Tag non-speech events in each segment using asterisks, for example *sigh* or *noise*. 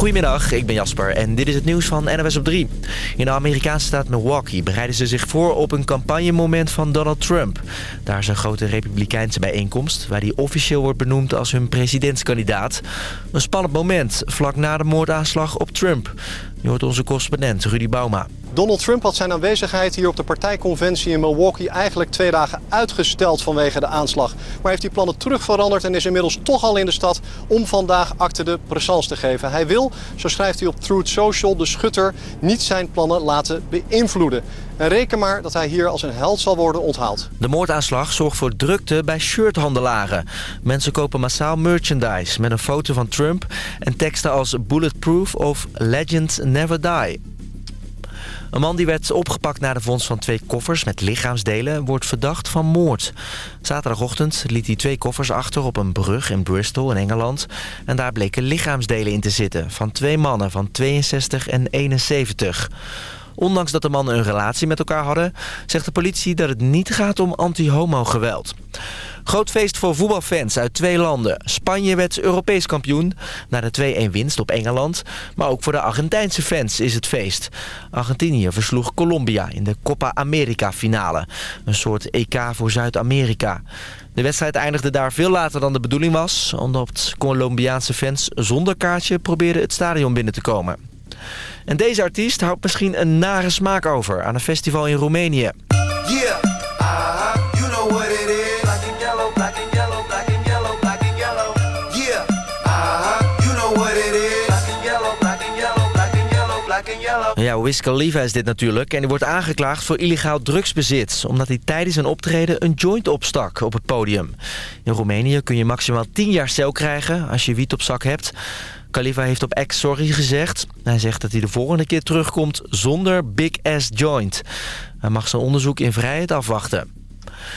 Goedemiddag, ik ben Jasper en dit is het nieuws van NWS op 3. In de Amerikaanse staat Milwaukee bereiden ze zich voor op een campagnemoment van Donald Trump. Daar is een grote republikeinse bijeenkomst waar hij officieel wordt benoemd als hun presidentskandidaat. Een spannend moment vlak na de moordaanslag op Trump. Je hoort onze correspondent Rudy Bauma. Donald Trump had zijn aanwezigheid hier op de partijconventie in Milwaukee eigenlijk twee dagen uitgesteld vanwege de aanslag. Maar heeft die plannen terug veranderd en is inmiddels toch al in de stad om vandaag acte de présence te geven. Hij wil, zo schrijft hij op Truth Social, de schutter niet zijn plannen laten beïnvloeden. En reken maar dat hij hier als een held zal worden onthaald. De moordaanslag zorgt voor drukte bij shirthandelaren. Mensen kopen massaal merchandise met een foto van Trump... en teksten als Bulletproof of Legends Never Die. Een man die werd opgepakt na de vondst van twee koffers met lichaamsdelen wordt verdacht van moord. Zaterdagochtend liet hij twee koffers achter op een brug in Bristol in Engeland. En daar bleken lichaamsdelen in te zitten van twee mannen van 62 en 71. Ondanks dat de mannen een relatie met elkaar hadden... zegt de politie dat het niet gaat om anti-homo-geweld. Groot feest voor voetbalfans uit twee landen. Spanje werd Europees kampioen na de 2-1 winst op Engeland. Maar ook voor de Argentijnse fans is het feest. Argentinië versloeg Colombia in de Copa America finale. Een soort EK voor Zuid-Amerika. De wedstrijd eindigde daar veel later dan de bedoeling was... omdat Colombiaanse fans zonder kaartje probeerden het stadion binnen te komen. En deze artiest houdt misschien een nare smaak over aan een festival in Roemenië. Yeah, you know what it is. Black and yellow, black and yellow, black and yellow, black and yellow. Yeah, you know what it is. Black and yellow, black and yellow, black and yellow, black and yellow. Ja, Wiz Khalifa is dit natuurlijk en hij wordt aangeklaagd voor illegaal drugsbezit... omdat hij tijdens een optreden een joint opstak op het podium. In Roemenië kun je maximaal 10 jaar cel krijgen als je wiet op zak hebt... Khalifa heeft op X sorry gezegd. Hij zegt dat hij de volgende keer terugkomt zonder Big Ass Joint. Hij mag zijn onderzoek in vrijheid afwachten.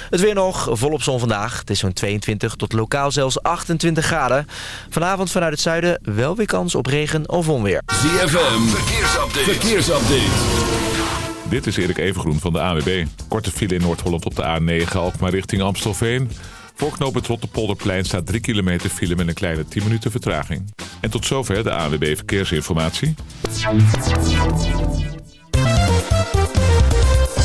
Het weer nog, volop zon vandaag. Het is zo'n 22 tot lokaal zelfs 28 graden. Vanavond vanuit het zuiden wel weer kans op regen of onweer. ZFM, verkeersupdate. verkeersupdate. Dit is Erik Evengroen van de AWB. Korte file in Noord-Holland op de A9, Alkmaar richting Amstelveen. Voor knooppunt Rotterpolderplein staat 3 kilometer file met een kleine 10 minuten vertraging. En tot zover de ANWB Verkeersinformatie.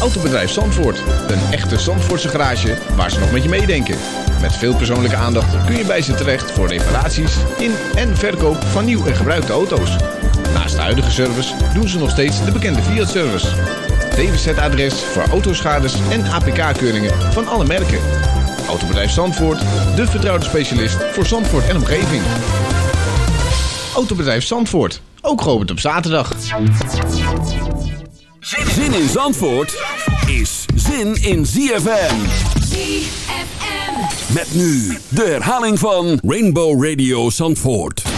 Autobedrijf Zandvoort. Een echte Zandvoortse garage waar ze nog met je meedenken. Met veel persoonlijke aandacht kun je bij ze terecht voor reparaties in en verkoop van nieuw en gebruikte auto's. Naast de huidige service doen ze nog steeds de bekende Fiat-service. DWZ-adres voor autoschades en APK-keuringen van alle merken. Autobedrijf Zandvoort, de vertrouwde specialist voor Zandvoort en omgeving. Autobedrijf Zandvoort, ook geopend op zaterdag. Zin in Zandvoort is zin in ZFM. ZFM. Met nu de herhaling van Rainbow Radio Zandvoort.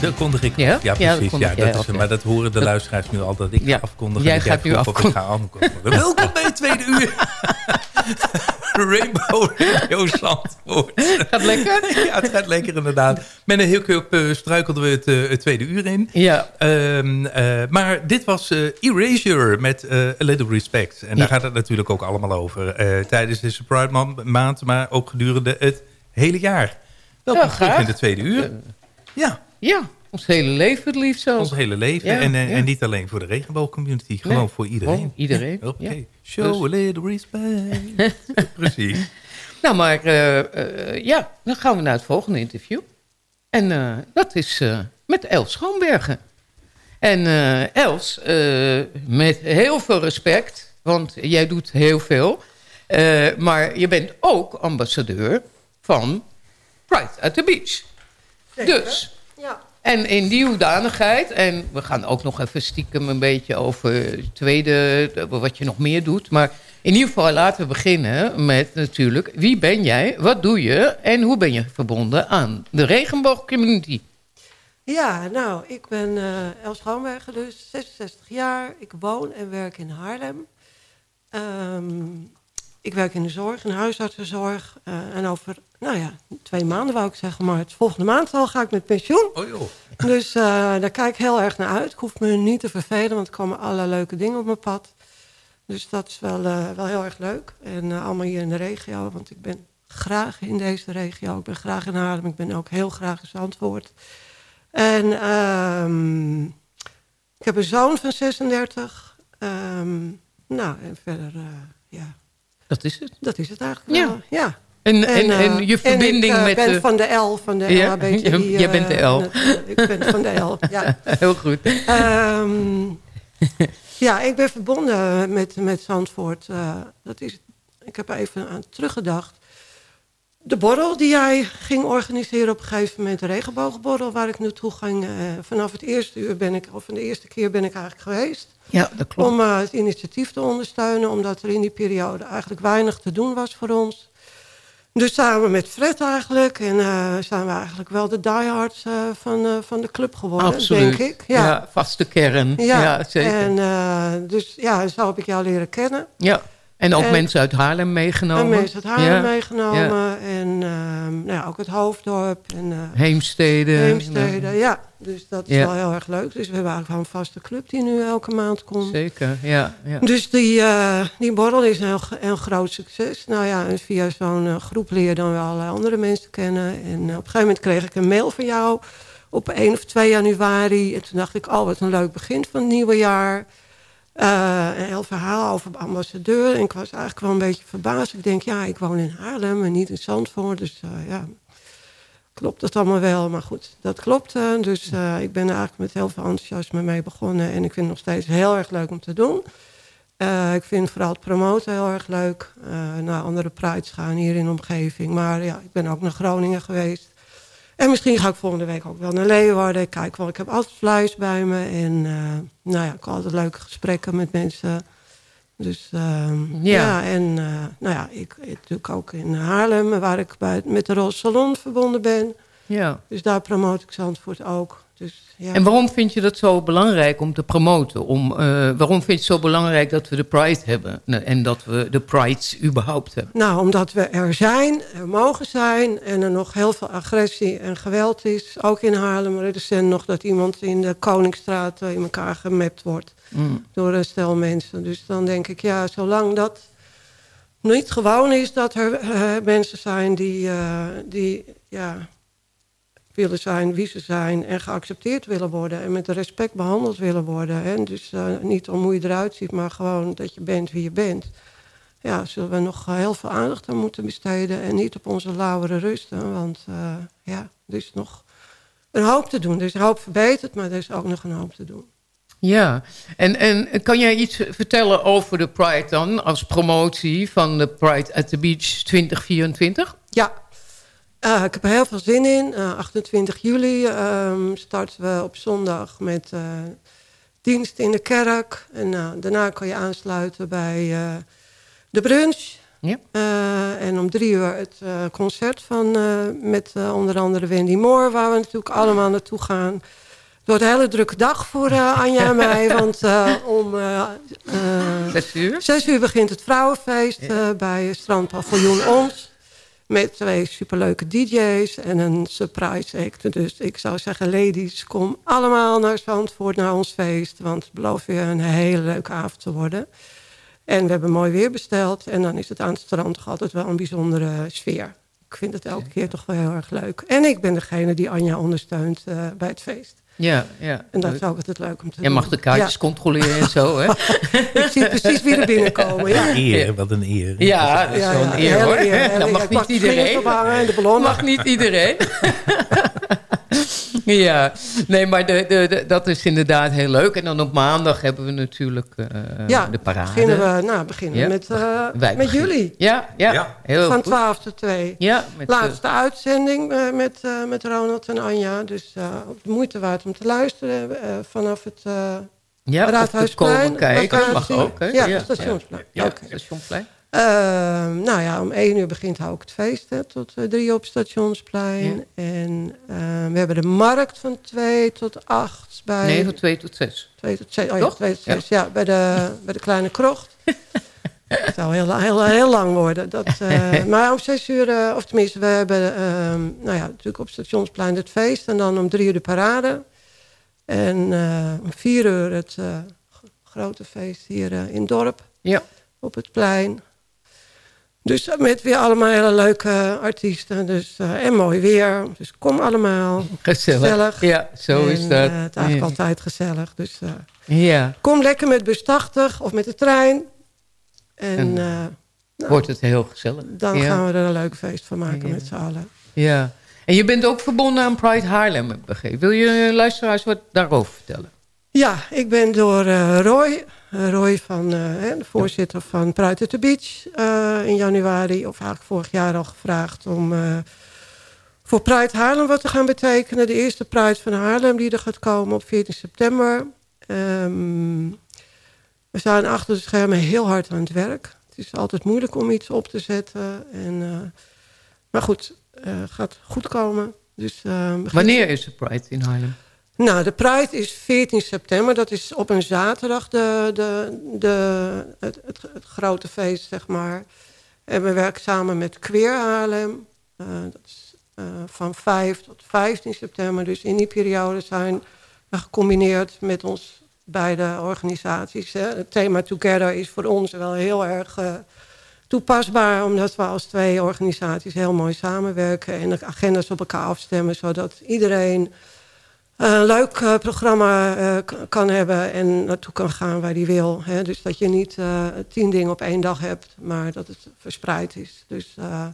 Dat kondig ik. Ja, ja precies. Ja, dat is, maar dat horen de luisteraars nu al dat ik ja. afkondig. Jij gaat nu afkondigen. *laughs* Welkom bij het tweede uur. *laughs* Rainbow Radio Zandvoort. Gaat lekker? *laughs* Ja, het gaat lekker inderdaad. Met een heel kup uh, struikelden we het, uh, het, tweede uur in. Ja. Um, uh, maar dit was Erasure met A Little Respect. En daar gaat het natuurlijk ook allemaal over. tijdens deze Pride maand, maar ook gedurende het hele jaar. Welkom ja, terug in de tweede uur. Ja. Ja, ons hele leven het liefst zo. Ons hele leven. Ja, en, en, en, niet alleen voor de regenboogcommunity. Gewoon nee. voor iedereen. Iedereen. *laughs* Oké. Okay. Show dus. a little respect. *laughs* Precies. Nou, maar uh, uh, ja, dan gaan we naar het volgende interview. En uh, dat is met Els Schoonbergen. En Els, met heel veel respect, want jij doet heel veel. maar je bent ook ambassadeur van Pride at the Beach. Zeker. Dus. En in die hoedanigheid... en we gaan ook nog even stiekem een beetje over het tweede... wat je nog meer doet. Maar in ieder geval laten we beginnen met natuurlijk... wie ben jij, wat doe je... en hoe ben je verbonden aan de regenboogcommunity? Ja, nou, ik ben uh, Els Schoonberger dus, 66 jaar. Ik woon en werk in Haarlem. Um, ik werk in de zorg, in de huisartsenzorg. Uh, en over, nou ja, twee maanden wou ik zeggen, maar het volgende maand al ga ik met pensioen. Oh joh. Dus uh, daar kijk ik heel erg naar uit. Ik hoef me niet te vervelen, want er komen allerlei leuke dingen op mijn pad. Dus dat is wel, uh, wel heel erg leuk. En allemaal hier in de regio, want ik ben graag in deze regio. Ik ben graag in Haarlem, ik ben ook heel graag in Zandvoort. En um, ik heb een zoon van 36. Um, nou, en verder, ja dat is het. Dat is het eigenlijk ja. En, en, en, en je verbinding en ik, uh, met... ben de... van de L, van de ja, LHBTI. Jij bent de L. ik ben van de L, ja. *laughs* Heel goed. Um, ja, ik ben verbonden met, met Zandvoort. Dat is, ik heb even aan teruggedacht. De borrel die jij ging organiseren op een gegeven moment, de regenboogborrel waar ik naartoe ging. Uh, vanaf het eerste uur ben ik, of van de eerste keer ben ik eigenlijk geweest. Ja, dat klopt. Om uh, het initiatief te ondersteunen, omdat er in die periode eigenlijk weinig te doen was voor ons. Dus samen met Fred eigenlijk. En uh, zijn we eigenlijk wel de diehards uh, van, van de club geworden, Absoluut. denk ik. Ja, ja vaste kern. Ja, ja zeker. En dus ja, zo heb ik jou leren kennen. Ja. En ook en, mensen uit Haarlem meegenomen. En mensen uit Haarlem ja. meegenomen. Ja. En uh, nou ja, ook het Hoofddorp. En, uh, Heemstede. Heemstede, ja. Dus dat is wel heel erg leuk. Dus we hebben eigenlijk wel een vaste club die nu elke maand komt. Zeker, ja. ja. Dus die, uh, die borrel is een heel, heel groot succes. Nou ja, en via zo'n groep leer je dan wel allerlei andere mensen kennen. En op een gegeven moment kreeg ik een mail van jou op 1 of 2 januari. En toen dacht ik, oh wat een leuk begin van het nieuwe jaar... Uh, een heel verhaal over ambassadeur. En ik was eigenlijk wel een beetje verbaasd. Ik denk, ja, ik woon in Haarlem en niet in Zandvoort. Dus uh, ja, klopt dat allemaal wel. Maar goed, dat klopt. Dus ik ben eigenlijk met heel veel enthousiasme mee begonnen. En ik vind het nog steeds heel erg leuk om te doen. ik vind vooral het promoten heel erg leuk. naar andere prides gaan hier in de omgeving. Maar ja, ik ben ook naar Groningen geweest. En misschien ga ik volgende week ook wel naar Leeuwarden. Ik kijk wel, ik heb altijd flyers bij me. En uh, nou ja, ik heb altijd leuke gesprekken met mensen. Dus uh, ja. ja. en uh, nou ja, ik, ik natuurlijk ook in Haarlem, waar ik bij, met de Roze Salon verbonden ben. Ja. Dus daar promoot ik Zandvoort ook. Dus, ja. En waarom vind je dat zo belangrijk om te promoten? Om, uh, waarom vind je het zo belangrijk dat we de Pride hebben? En dat we de Prides überhaupt hebben? Nou, omdat we er zijn, er mogen zijn... en er nog heel veel agressie en geweld is. Ook in Haarlem recent nog dat iemand in de Koningsstraat... in elkaar gemapt wordt mm. door een stel mensen. Dus dan denk ik, ja, zolang dat niet gewoon is... dat er uh, mensen zijn die, uh, die ja, willen zijn wie ze zijn en geaccepteerd willen worden en met respect behandeld willen worden. En dus uh, niet om hoe je eruit ziet, maar gewoon dat je bent wie je bent. Ja, zullen we nog heel veel aandacht aan moeten besteden en niet op onze lauwere rusten. Want uh, ja, er is nog een hoop te doen. Er is een hoop verbeterd, maar er is ook nog een hoop te doen. Ja, en, en kan jij iets vertellen over de Pride dan... als promotie van de Pride at the Beach 2024? Ja, uh, ik heb er heel veel zin in. Uh, 28 juli um, starten we op zondag met uh, dienst in de kerk. En daarna kan je aansluiten bij de brunch. Ja. en om drie uur het concert van, met onder andere Wendy Moore... waar we natuurlijk allemaal naartoe gaan. Het wordt een hele drukke dag voor Anja en mij. *laughs* Want om zes, uur? zes uur begint het vrouwenfeest bij Strandpaviljoen Ons met twee superleuke DJ's en een surprise act. Dus ik zou zeggen, ladies, kom allemaal naar Zandvoort, naar ons feest. Want het belooft weer een hele leuke avond te worden. En we hebben mooi weer besteld. En dan is het aan het strand toch altijd wel een bijzondere sfeer. Ik vind het elke keer toch wel heel erg leuk. En ik ben degene die Anja ondersteunt uh, bij het feest. Ja, ja. En dat is ook altijd leuk om te Je doen. mag de kaartjes controleren en zo, hè? *laughs* ik zie precies wie er binnenkomen, ja. Een eer, wat een eer. Ja, dat is Ja, zo'n ja, eer, hoor. eer, *laughs* dat mag niet mag iedereen. de ballonnen. mag niet iedereen. *laughs* *laughs* ja, nee, maar de, de, de- dat is inderdaad heel leuk. En dan op maandag hebben we natuurlijk eh, Ja, de parade. beginnen we, nou, beginnen Ja. met, uh, Wij met beginnen. jullie. Ja, ja, Ja. heel Van goed. 12 tot 2. Ja, met, eh, Laatste uitzending eh, met, eh, met Ronald en Anja. Dus eh, op de moeite waard om te luisteren vanaf het uh, ja, Raadhuisplein. komen kijken, mag ook. Hè? Ja, stationsplein. Ja, stationsplein. Ehm, nou ja, om 1 uur begint ook het feest hè, tot eh, 3 op Stationsplein. En ehm, we hebben de markt van 2 tot 8 bij... Nee, van 2 tot 6. 2 tot 6, oh ja, Toch? 2 tot 6. Ja, bij, de, bij de kleine krocht. *laughs* Het zou heel, heel, heel lang worden. Dat, eh, *laughs* maar om 6 uur, eh, of tenminste, we hebben ehm, nou ja, natuurlijk op Stationsplein het feest. En dan om 3 uur de parade. En om 4 uur het grote feest hier in het dorp. Ja. Op het plein. Dus met weer allemaal hele leuke artiesten. Dus, eh, en mooi weer. Dus kom allemaal. Gezellig. Ja, zo is dat. eh, het is eigenlijk Ja. altijd gezellig. Dus eh, Ja, kom lekker met bus 80 of met de trein. En, nou, wordt het heel gezellig. dan ja. gaan we er een leuk feest van maken Ja. met z'n allen. Ja. En je bent ook verbonden aan Pride Haarlem, begrepen. Wil je luisteraars wat daarover vertellen? Ja, ik ben door Roy, Roy van, eh, de voorzitter van at the Beach, eh, in januari, of eigenlijk vorig jaar al gevraagd om eh, voor Pride Haarlem wat te gaan betekenen. De eerste Pride van Haarlem die er gaat komen op 14 september. Ehm, we zijn achter de schermen heel hard aan het werk. Het is altijd moeilijk om iets op te zetten. En, maar goed, eh gaat goed komen. Dus, Wanneer is de Pride in Haarlem? Nou, de Pride is 14 september. Dat is op een zaterdag de, de, de, het, het, het grote feest, zeg maar. En we werken samen met Queer Haarlem. Eh, dat is eh, van 5 tot 15 september. Dus in die periode zijn we gecombineerd met ons beide organisaties. Hè. Het thema Together is voor ons wel heel erg eh, toepasbaar... omdat we als twee organisaties heel mooi samenwerken... en de agendas op elkaar afstemmen... zodat iedereen een leuk eh, programma eh, kan hebben en naartoe kan gaan waar hij wil. Hè? Dus dat je niet eh, tien dingen op één dag hebt, maar dat het verspreid is. Dus eh,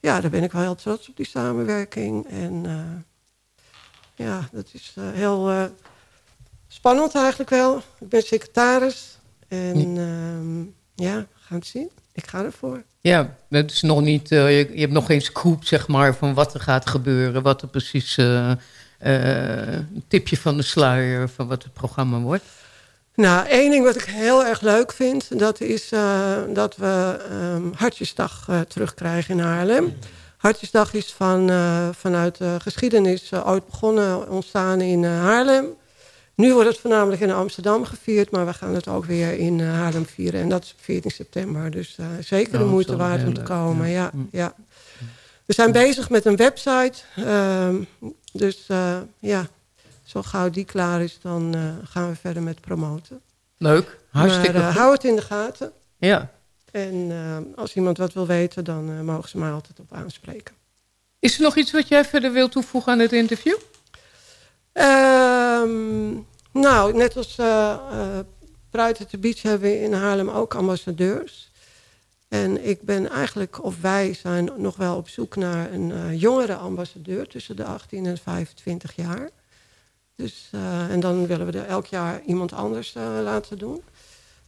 ja, daar ben ik wel heel trots op, die samenwerking. En eh, ja, dat is eh, heel eh, spannend eigenlijk wel. Ik ben secretaris en ehm, ja, we gaan het zien. Ik ga ervoor. Ja, het is nog niet, eh, je, je hebt nog geen scoop zeg maar, van wat er gaat gebeuren. Wat er precies, eh, eh, een tipje van de sluier van wat het programma wordt. Nou, één ding wat ik heel erg leuk vind... dat is eh, dat we ehm, Hartjesdag eh, terugkrijgen in Haarlem. Hartjesdag is van, eh, vanuit de geschiedenis eh, ooit begonnen, ontstaan in eh, Haarlem. Nu wordt het voornamelijk in Amsterdam gevierd... maar we gaan het ook weer in eh, Haarlem vieren. En dat is op 14 september. Dus eh, zeker de Oh, moeite waard om te komen. ja. Ja, ja. We zijn bezig met een website. Dus eh, ja, zo gauw die klaar is... dan eh, gaan we verder met promoten. Leuk, hartstikke maar, eh, goed. hou het in de gaten. Ja. En als iemand wat wil weten, dan mogen ze mij altijd op aanspreken. Is er nog iets wat jij verder wilt toevoegen aan het interview? Ehm, nou, net als uh, uh, Pride at the Beach hebben we in Haarlem ook ambassadeurs. En ik ben eigenlijk, of wij zijn nog wel op zoek naar een uh, jongere ambassadeur... tussen de 18 en 25 jaar. Dus, uh, en dan willen we er elk jaar iemand anders uh, laten doen.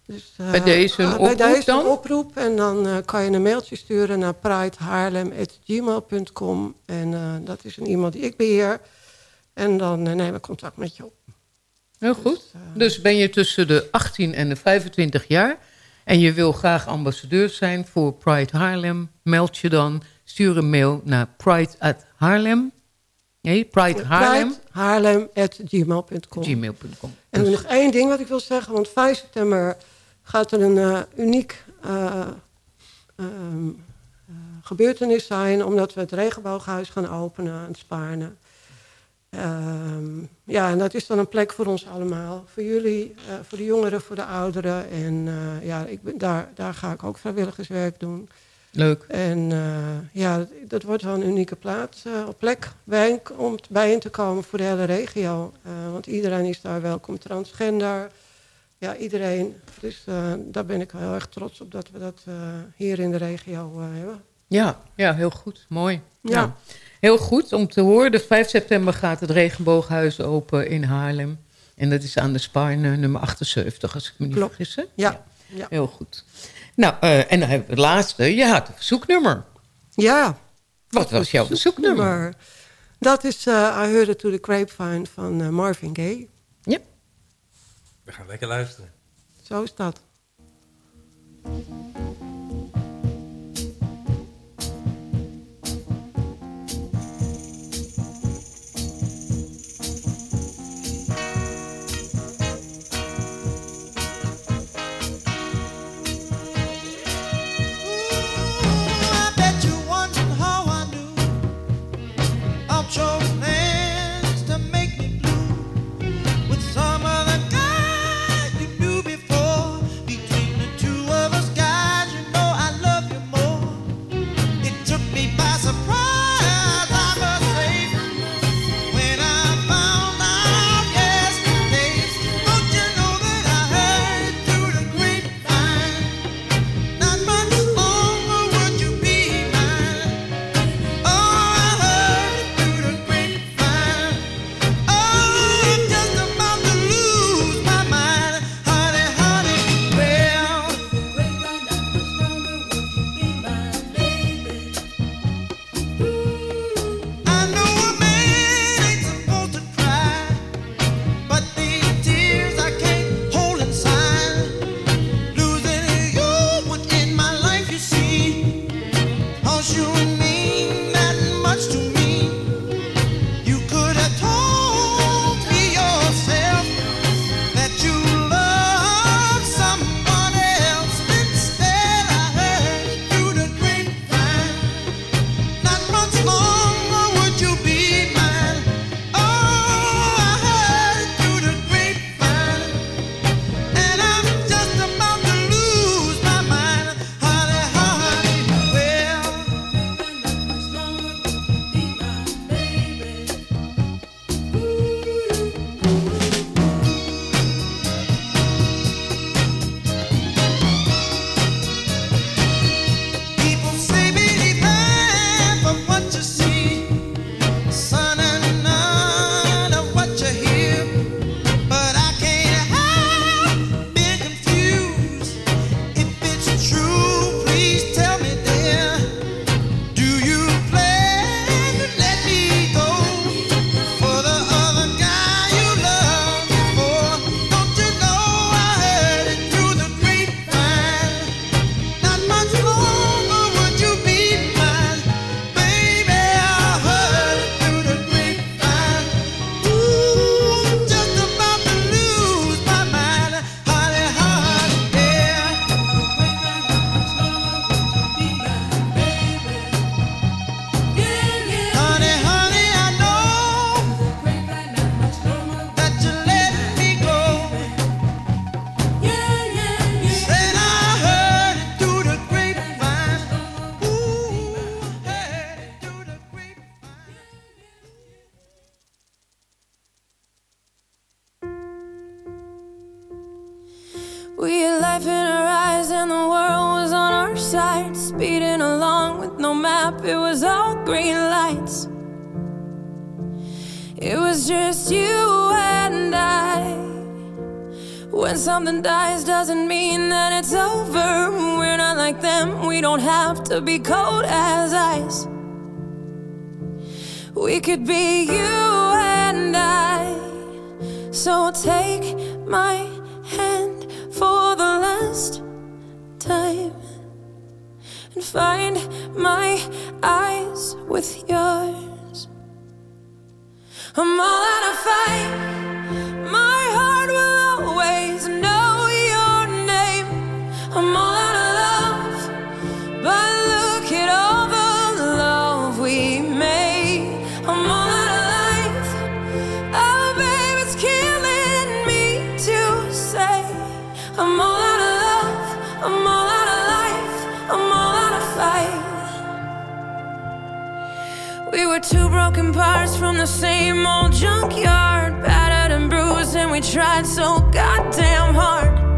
Dus, bij deze een oproep bij deze dan? oproep. En dan kan je een mailtje sturen naar pridehaarlem.gmail.com. En dat is een iemand die ik beheer. En dan nemen we contact met je op. Heel goed. Dus, dus ben je tussen de 18 en de 25 jaar... en je wil graag ambassadeur zijn voor Pride Haarlem, meld je dan. Stuur een mail naar Pride at Haarlem. Nee, Pride Haarlem. Haarlem.gmail.com. Gmail.com. En nog één ding wat ik wil zeggen. Want 5 september gaat er een uh, uniek uh, um, uh, gebeurtenis zijn. Omdat we het regenbooghuis gaan openen het Spaarne. Um, ja, en dat is dan een plek voor ons allemaal. Voor jullie, uh, voor de jongeren, voor de ouderen. En uh, ja, ik ben, daar, daar ga ik ook vrijwilligerswerk doen. Leuk. En uh, ja, dat wordt wel een unieke plaats, plek bij, om bij in te komen voor de hele regio. want iedereen is daar welkom, transgender. Ja, iedereen. Dus daar ben ik heel erg trots op dat we dat hier in de regio hebben. Ja, ja, heel goed. Mooi. ja. ja. Heel goed om te horen. De 5 september gaat het Regenbooghuis open in Haarlem. En dat is aan de Spine nummer 78, als ik me niet Klopt. vergis. hè? Ja. ja. Heel goed. Nou, uh, en dan hebben we het laatste. Je had een verzoeknummer. Ja. Wat was jouw verzoeknummer? Dat is uh, I Heard It To The Grapevine van uh, Marvin Gaye. Ja. We gaan lekker luisteren. Zo is dat. Something dies doesn't mean that it's over. We're not like them, we don't have to be cold as ice. We could be you and I. So take my hand for the last and find my eyes with yours. I'm all out of fight. My heart will We were two broken parts from the same old junkyard, battered and bruised, and we tried so goddamn hard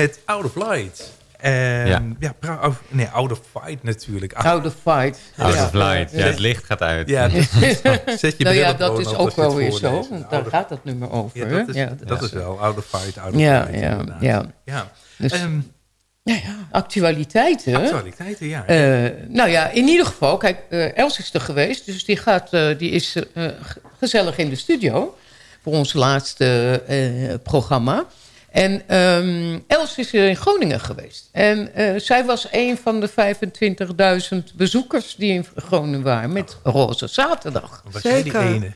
met Out of Light. En Ja. ja, of- nee, Out of Fight natuurlijk. Out of fight. Out Ja. of light. Ja, Ja. het licht gaat uit. Ja, dus *laughs* *laughs* zet je nou ja, bril op dat is ook wel weer zo. want Daar gaat het nummer over. Ja, hè? dat is, Ja, dat is wel Out of Fight, Out of Ja, Fight, ja, ja. ja. Dus- Ehm, Ja, ja, actualiteiten. Actualiteiten, ja. Eh, nou ja, in ieder geval, kijk, eh, Els is er geweest. Dus die, gaat, eh, die is eh, gezellig in de studio voor ons laatste eh, programma. En ehm, Els is in Groningen geweest. En eh, zij was een van de 25.000 bezoekers die in Groningen waren met Roze Zaterdag. was jij die Zeker. ene?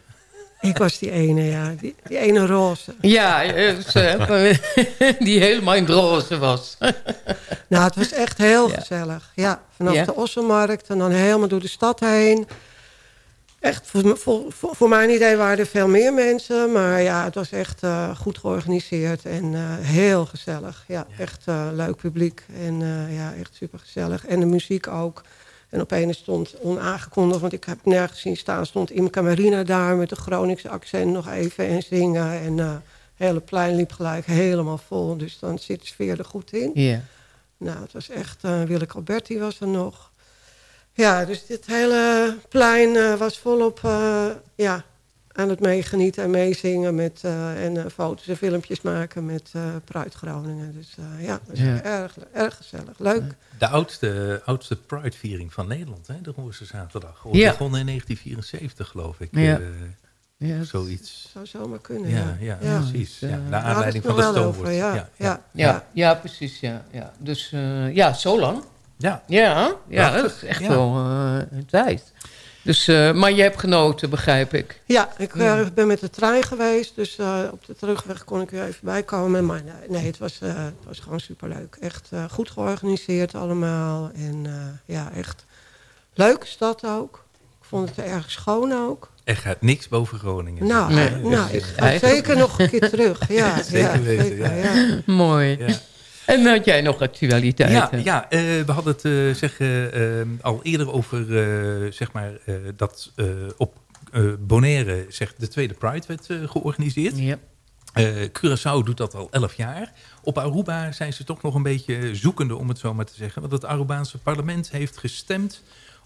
Ik was die ene, ja. Die, die ene roze. Ja, eh, ze- *laughs* *laughs* die helemaal in het roze was. Nou, het was echt heel Ja. gezellig. Ja, vanaf Ja? de Ossenmarkt en dan helemaal door de stad heen. Echt, voor, voor, voor, mijn idee waren er veel meer mensen. Maar ja, het was echt eh, goed georganiseerd en eh, heel gezellig. Ja, echt eh, leuk publiek. En ja, echt super gezellig. En de muziek ook. En opeens stond onaangekondigd, want ik heb nergens zien staan... stond Imca Marina daar met een Groningse accent nog even en zingen. En het hele plein liep gelijk helemaal vol. Dus dan zit de sfeer er goed in. Ja. Nou, het was echt... Willeke Alberti was er nog. Ja, dus dit hele plein eh, was volop eh, ja, aan het meegenieten en meezingen. Met, eh, en eh, foto's en filmpjes maken met eh Pride Groningen. Dus eh, ja, dat was Ja. Erg, erg gezellig. Leuk. De oudste, oudste Pride-viering van Nederland, hè, de Roze Zaterdag. Of Ja. begon in 1974, geloof ik. Ja. eh, Ja. Zoiets. Zou zomaar kunnen, Ja, ja. ja, Ja. precies. Ja, naar aanleiding van de over, ja. Ja. Ja, ja, precies. Ja, ja. Dus eh, ja, zo lang. Ja. Ja, ja Prachtig, dat is echt ja. wel eh, een tijd. Dus, uh, maar je hebt genoten, begrijp ik. Ja, ik uh, ben met de trein geweest. Dus uh, op de terugweg kon ik weer even bijkomen. Maar nee, nee het, was, het was gewoon superleuk. Echt goed georganiseerd allemaal. En ja, echt leuke stad ook. Ik vond het erg schoon ook. Er gaat niks boven Groningen. Nou, nee, nou ik ga zeker nog een keer terug. Ja, zeker ja, weten. Zeker, ja. Mooi. En had jij nog actualiteiten? Ja, ja uh, we hadden het uh, zeg, uh, al eerder over zeg maar, dat op Bonaire zeg, de tweede Pride werd georganiseerd. Ja. Curaçao doet dat al elf jaar. Op Aruba zijn ze toch nog een beetje zoekende, om het zo maar te zeggen. Want het Arubaanse parlement heeft gestemd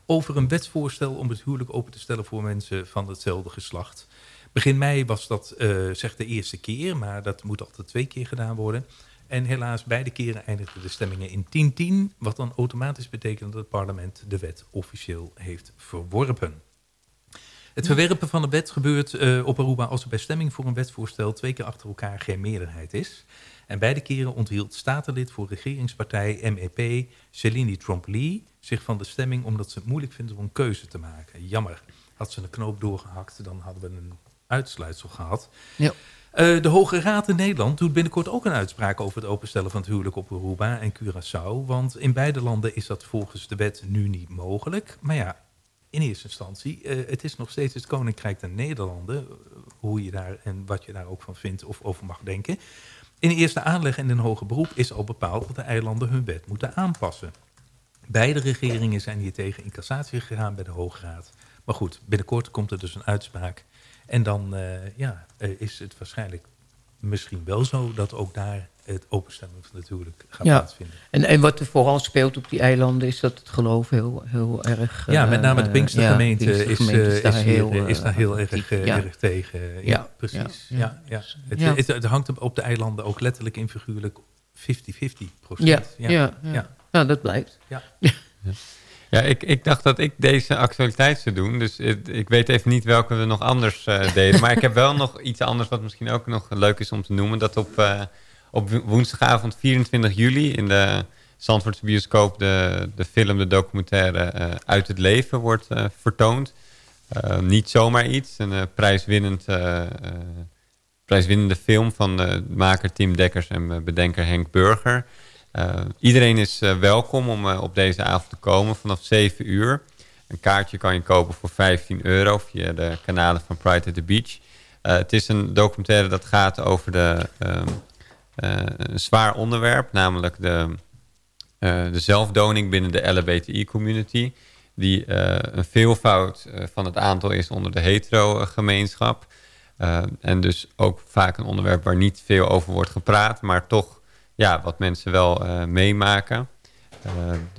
over een wetsvoorstel om het huwelijk open te stellen voor mensen van hetzelfde geslacht. Begin mei was dat zeg de eerste keer, maar dat moet altijd twee keer gedaan worden. En helaas, beide keren eindigden de stemmingen in 10-10... wat dan automatisch betekent dat het parlement de wet officieel heeft verworpen. Het verwerpen van de wet gebeurt uh, op Aruba als er bij stemming voor een wetsvoorstel twee keer achter elkaar geen meerderheid is. En beide keren onthield statenlid voor regeringspartij MEP Céline Trompe-Lee zich van de stemming omdat ze het moeilijk vindt om een keuze te maken. Jammer. Had ze een knoop doorgehakt, dan hadden we een uitsluitsel gehad. Ja. Uh, de Hoge Raad in Nederland doet binnenkort ook een uitspraak over het openstellen van het huwelijk op Aruba en Curaçao. Want in beide landen is dat volgens de wet nu niet mogelijk. Maar ja, in eerste instantie, uh, het is nog steeds het Koninkrijk der Nederlanden. Hoe je daar en wat je daar ook van vindt of over mag denken. In de eerste aanleg en in hoge beroep is al bepaald dat de eilanden hun wet moeten aanpassen. Beide regeringen zijn hier tegen in cassatie gegaan bij de Hoge Raad. Maar goed, binnenkort komt er dus een uitspraak. En dan uh, ja, is het waarschijnlijk misschien wel zo dat ook daar het openstellen natuurlijk gaat ja. plaatsvinden. En, en wat er vooral speelt op die eilanden is dat het geloof heel, heel erg... Ja, met name de Pinkstergemeente ja, is, daar is, heel, is daar heel erg, ja. erg tegen. Ja, precies. Ja, ja. Het, het, het, hangt op de eilanden ook letterlijk in figuurlijk 50-50 procent. Ja, ja, ja, Nou, dat blijkt. Ja. *laughs* Ja, ik, ik dacht dat ik deze actualiteit zou doen. Dus ik, ik weet even niet welke we nog anders uh, *laughs* deden. Maar ik heb wel nog iets anders wat misschien ook nog leuk is om te noemen. Dat op, uh, op woensdagavond 24 juli in de Zandvoortse bioscoop... de, de film, de documentaire uh, Uit het Leven wordt vertoond. niet zomaar iets. Een prijswinnend, prijswinnende film van de maker Tim Dekkers en bedenker Henk Burger... Uh, iedereen is uh, welkom om uh, op deze avond te komen vanaf 7 uur. Een kaartje kan je kopen voor 15 euro via de kanalen van Pride at the Beach. het is een documentaire dat gaat over de, een zwaar onderwerp, namelijk de, de zelfdoning binnen de LHBTI-community. Die een veelvoud van het aantal is onder de hetero-gemeenschap. en dus ook vaak een onderwerp waar niet veel over wordt gepraat, maar toch ja, wat mensen wel uh, meemaken. Uh,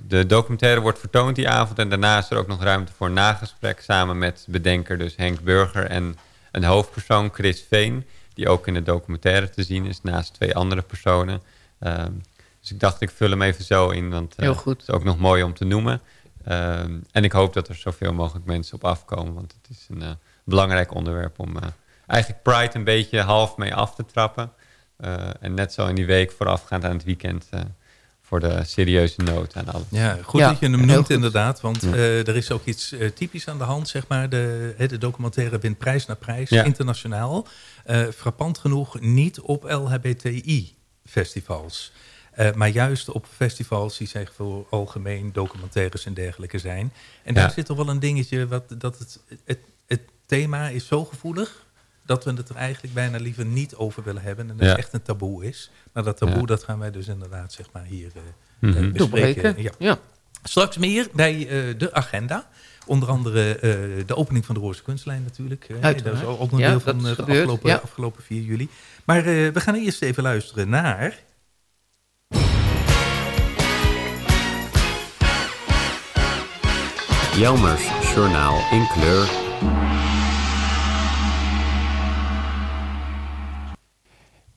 de documentaire wordt vertoond die avond en daarna is er ook nog ruimte voor een nagesprek samen met bedenker dus Henk Burger en een hoofdpersoon Chris Veen, die ook in de documentaire te zien is naast twee andere personen. Uh, dus ik dacht ik vul hem even zo in, want het is ook nog mooi om te noemen. en ik hoop dat er zoveel mogelijk mensen op afkomen, want het is een belangrijk onderwerp om eigenlijk Pride een beetje half mee af te trappen. Uh, en net zo in die week voorafgaand aan het weekend uh, voor de serieuze nood aan alles. Ja, goed ja, dat je hem noemt inderdaad. Want ja. uh, er is ook iets typisch aan de hand, zeg maar. De, de documentaire wint prijs na prijs, ja. internationaal. frappant genoeg niet op LHBTI-festivals. maar juist op festivals die zeg voor algemeen documentaires en dergelijke zijn. En daar zit toch wel een dingetje, wat, dat het, het, het thema is zo gevoelig dat we het er eigenlijk bijna liever niet over willen hebben. En dat ja. echt een taboe is. Maar dat taboe, ja. dat gaan wij dus inderdaad zeg maar hier uh, mm -hmm. bespreken. Ja. ja. Straks meer bij uh, de agenda. Onder andere uh, de opening van de Roze Kunstlijn natuurlijk. dat is ook een deel van de afgelopen, afgelopen 4 juli. Maar we gaan eerst even luisteren naar... Jelmers Journaal in kleur.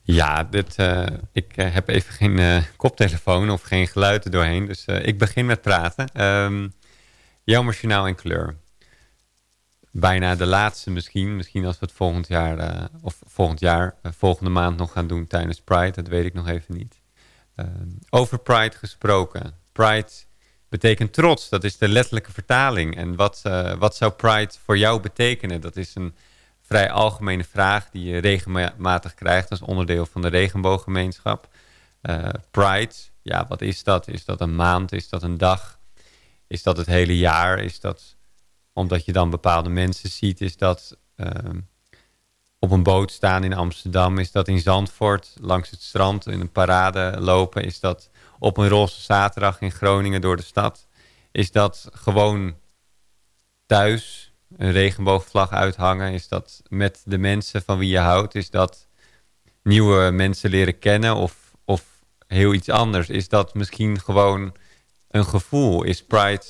Ja, dit, uh, ik uh, heb even geen uh, koptelefoon of geen geluid er doorheen. Dus ik begin met praten. Um, jouw machinaal in kleur. Bijna de laatste misschien. Misschien als we het volgend jaar, of volgend jaar, volgende maand nog gaan doen tijdens Pride. Dat weet ik nog even niet. Ehm, over Pride gesproken. Pride betekent trots? Dat is de letterlijke vertaling. En wat, wat zou pride voor jou betekenen? Dat is een vrij algemene vraag die je regelmatig krijgt als onderdeel van de regenbooggemeenschap. Uh, pride, ja, wat is dat? Is dat een maand? Is dat een dag? Is dat het hele jaar? Is dat omdat je dan bepaalde mensen ziet? Is dat uh, op een boot staan in Amsterdam? Is dat in Zandvoort langs het strand in een parade lopen? Is dat op een roze zaterdag in Groningen door de stad? Is dat gewoon thuis een regenboogvlag uithangen? Is dat met de mensen van wie je houdt? Is dat nieuwe mensen leren kennen of, of heel iets anders? Is dat misschien gewoon een gevoel? Is Pride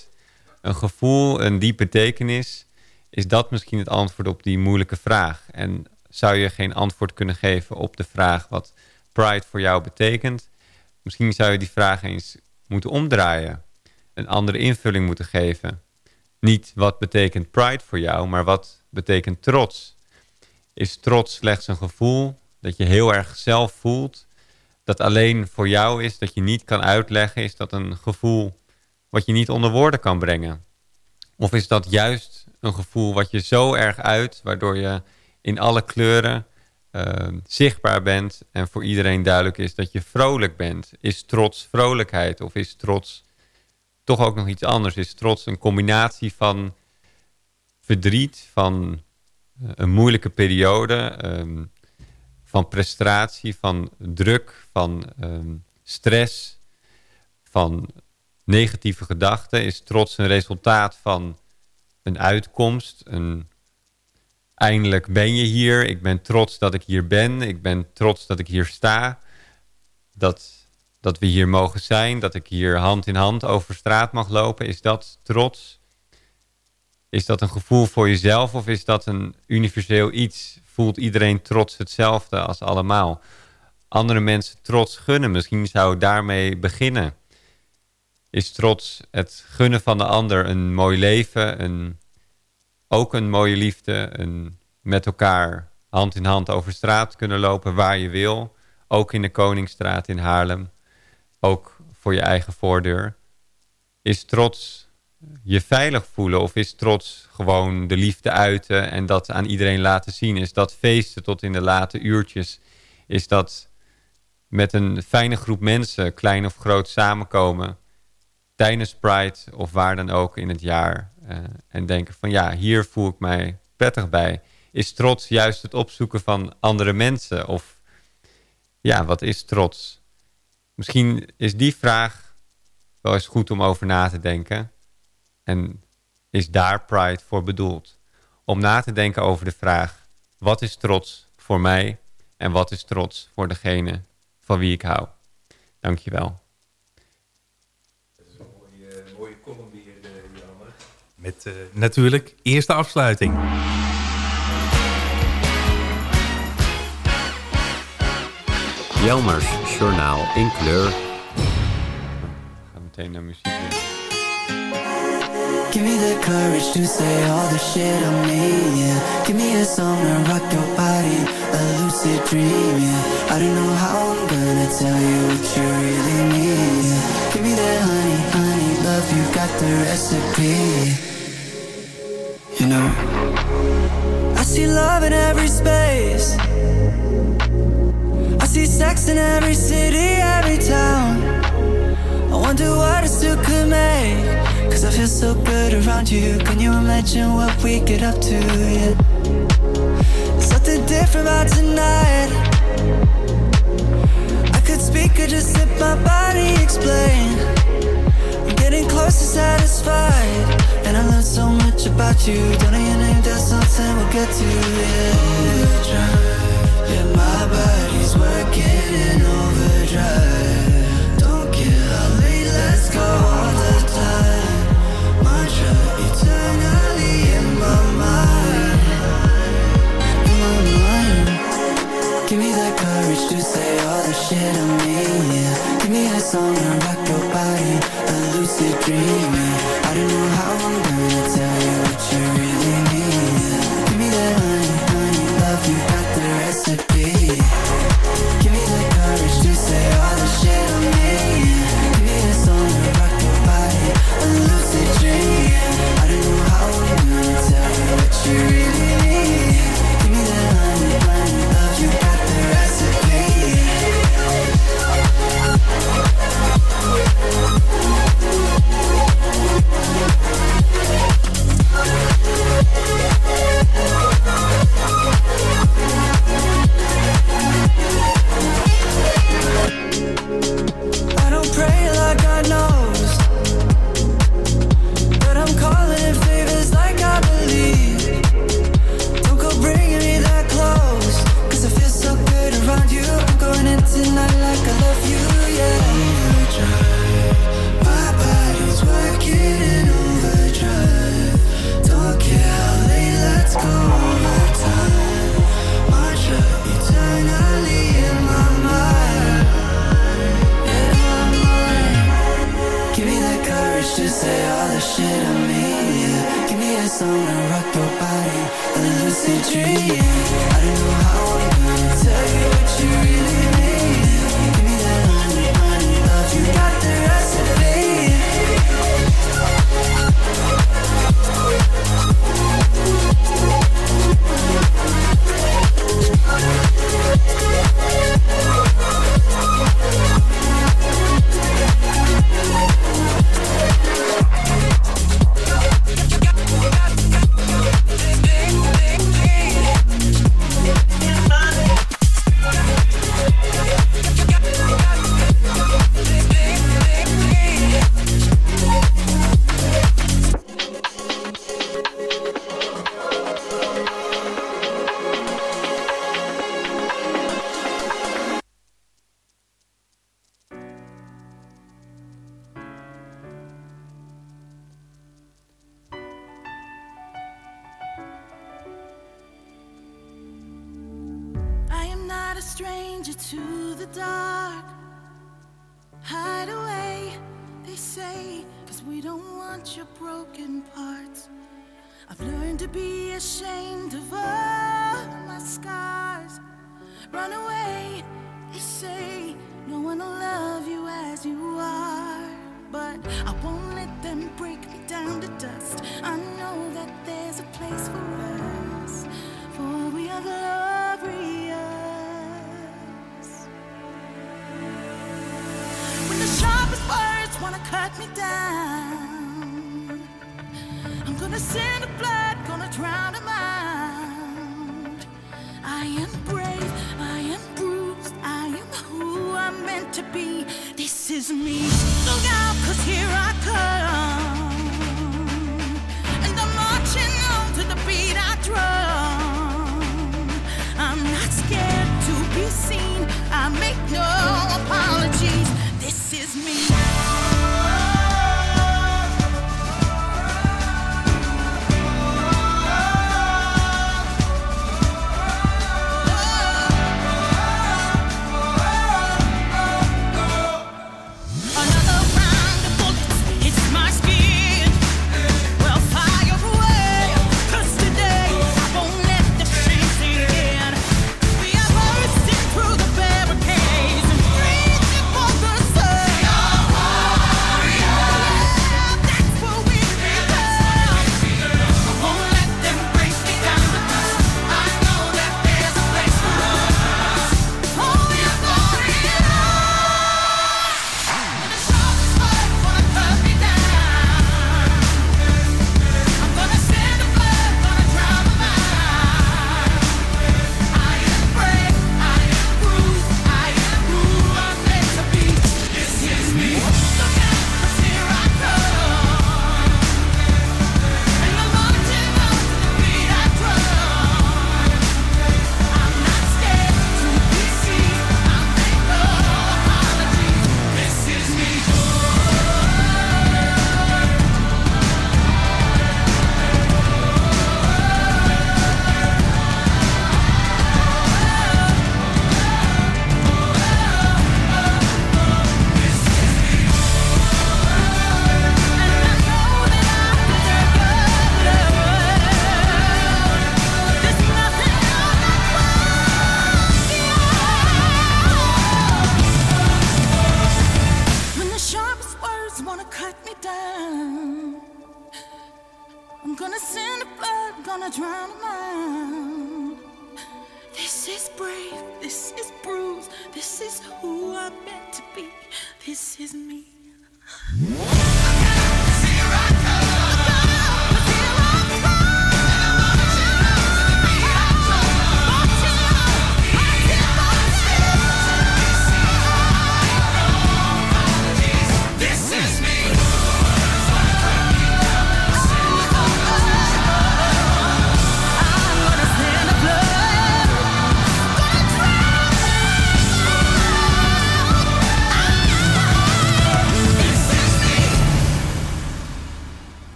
een gevoel, een diepe betekenis? Is dat misschien het antwoord op die moeilijke vraag? En zou je geen antwoord kunnen geven op de vraag wat Pride voor jou betekent? Misschien zou je die vraag eens moeten omdraaien. Een andere invulling moeten geven. Niet wat betekent pride voor jou, maar wat betekent trots? Is trots slechts een gevoel dat je heel erg zelf voelt? Dat alleen voor jou is, dat je niet kan uitleggen? Is dat een gevoel wat je niet onder woorden kan brengen? Of is dat juist een gevoel wat je zo erg uit, waardoor je in alle kleuren uh, zichtbaar bent en voor iedereen duidelijk is dat je vrolijk bent. Is trots vrolijkheid of is trots toch ook nog iets anders? Is trots een combinatie van verdriet, van uh, een moeilijke periode, um, van prestatie, van druk, van um, stress, van negatieve gedachten? Is trots een resultaat van een uitkomst, een eindelijk ben je hier. Ik ben trots dat ik hier ben. Ik ben trots dat ik hier sta. Dat, dat we hier mogen zijn. Dat ik hier hand in hand over straat mag lopen. Is dat trots? Is dat een gevoel voor jezelf of is dat een universeel iets? Voelt iedereen trots hetzelfde als allemaal? Andere mensen trots gunnen. Misschien zou daarmee beginnen. Is trots het gunnen van de ander een mooi leven, een ook een mooie liefde. Een met elkaar hand in hand over straat kunnen lopen waar je wil. Ook in de Koningsstraat in Haarlem. Ook voor je eigen voordeur. Is trots je veilig voelen of is trots gewoon de liefde uiten en dat aan iedereen laten zien? Is dat feesten tot in de late uurtjes? Is dat met een fijne groep mensen, klein of groot, samenkomen tijdens Pride of waar dan ook in het jaar uh, en denken van ja, hier voel ik mij prettig bij. Is trots juist het opzoeken van andere mensen? Of ja, wat is trots? Misschien is die vraag wel eens goed om over na te denken. En is daar Pride voor bedoeld? Om na te denken over de vraag, wat is trots voor mij? En wat is trots voor degene van wie ik hou? Dankjewel. Met uh, natuurlijk eerste afsluiting. Jelmers Journaal in kleur. We gaan meteen naar muziek doen. Give me the courage to say all the shit I mean, yeah. Give me a song to rock your body, a lucid dream, yeah. I don't know how I'm gonna tell you what you really need, yeah. Give me that honey, honey, love, you got the recipe. You know, I see love in every space. I see sex in every city, every town. I wonder what it still could make. Cause I feel so good around you. Can you imagine what we get up to? Yeah. Something different about tonight. I could speak or just let my body explain. I'm getting close to satisfied And I learned so much about you Don't know your name, that's something we'll get to Yeah, song rock your body lucid dreaming I don't know how